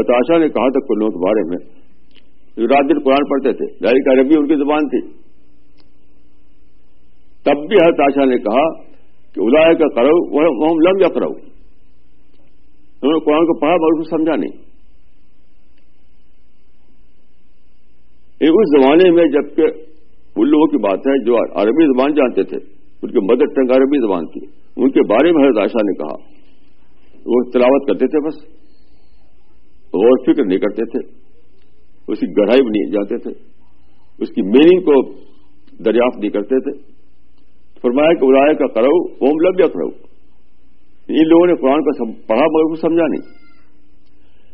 ہتاشا نے کہا تھا کلوں کے بارے میں، جو رات دن قرآن پڑھتے تھے ظاہر کا عربی ان کی زبان تھی۔ تب بھی ہتاشا نے کہا کہ ادا کا کرو وہ لم یا کرو انہوں نے قرآن کو پڑھا مگر کو سمجھا نہیں۔ اس زمانے میں جبکہ ان لوگوں کی بات ہے جو عربی زبان جانتے تھے، ان کی مدر ٹنگ عربی زبان تھی ان کے بارے میں حضرت عائشہ نے کہا۔ وہ تلاوت کرتے تھے بس۔ غور فکر نہیں کرتے تھے، اس کی گڑھائی بھی نہیں جاتے تھے، اس کی میننگ کو دریافت نہیں کرتے تھے۔ فرمایا کہ اڑائے کا کرو اوم لب یا کرو ان لوگوں نے قرآن کا پڑھا مگر کو سمجھا نہیں۔